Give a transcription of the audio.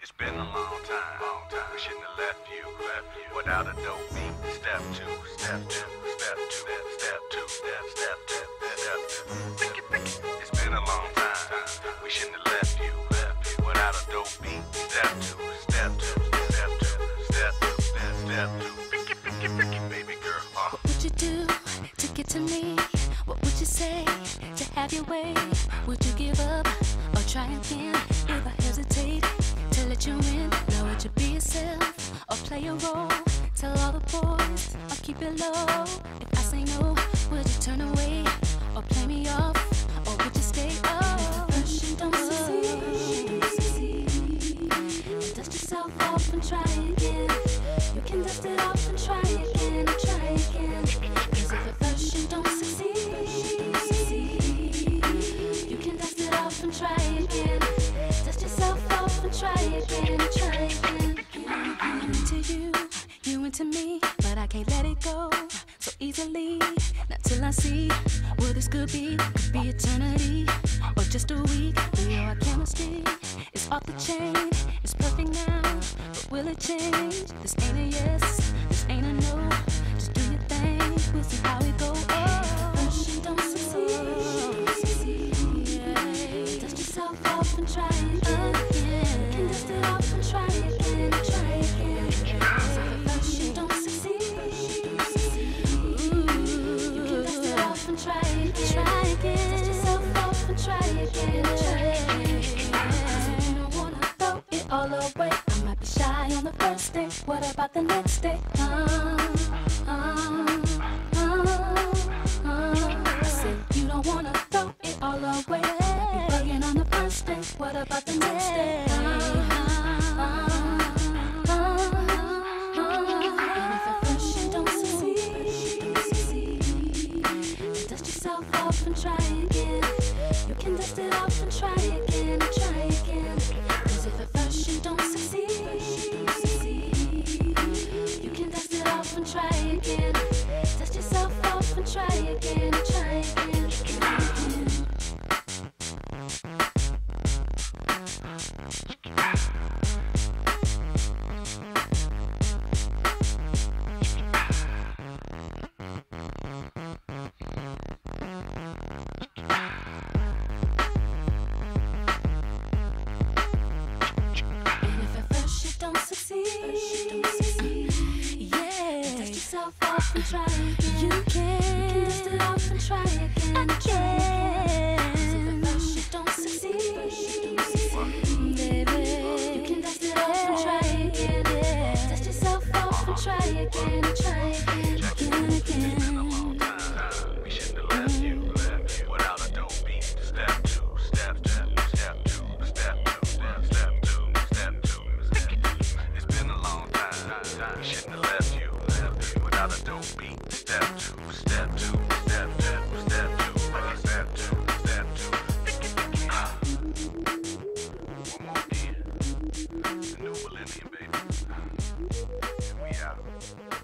It's been a long time, long time. We shouldn't have left you, left you without a dope beat. Step two, step two, step two, step two, step step step step two. Pick it, pick it. It's been a long time. We shouldn't have left you, left you without a dope beat. Step two, step two, step two, step two, step step two. Pick it, pick it, pick it, baby girl. Uh. What would you do to get to me? What would you say to have your way? Would you give up or try again? Play a role? Tell all the boys I'll keep it low. If I say no, would you turn away or play me off? Or would you stay up? You don't succeed. Dust yourself off and try again. You can dust it off and try can't let it go so easily. Not till I see what this could be. Could be eternity or just a week. We know our chemistry is off the chain. It's perfect now, but will it change? This ain't a yes, this ain't a no. Just do your thing, we'll see how it goes. All away, I might be shy on the first day. What about the next day? Uh, uh, uh, uh. I said you don't wanna throw it all away. Be bugging on the first day. What about the next day? It and try again, try again. Cause if at first you don't again. You can, dust it off and try again. New millennium, baby. And we out.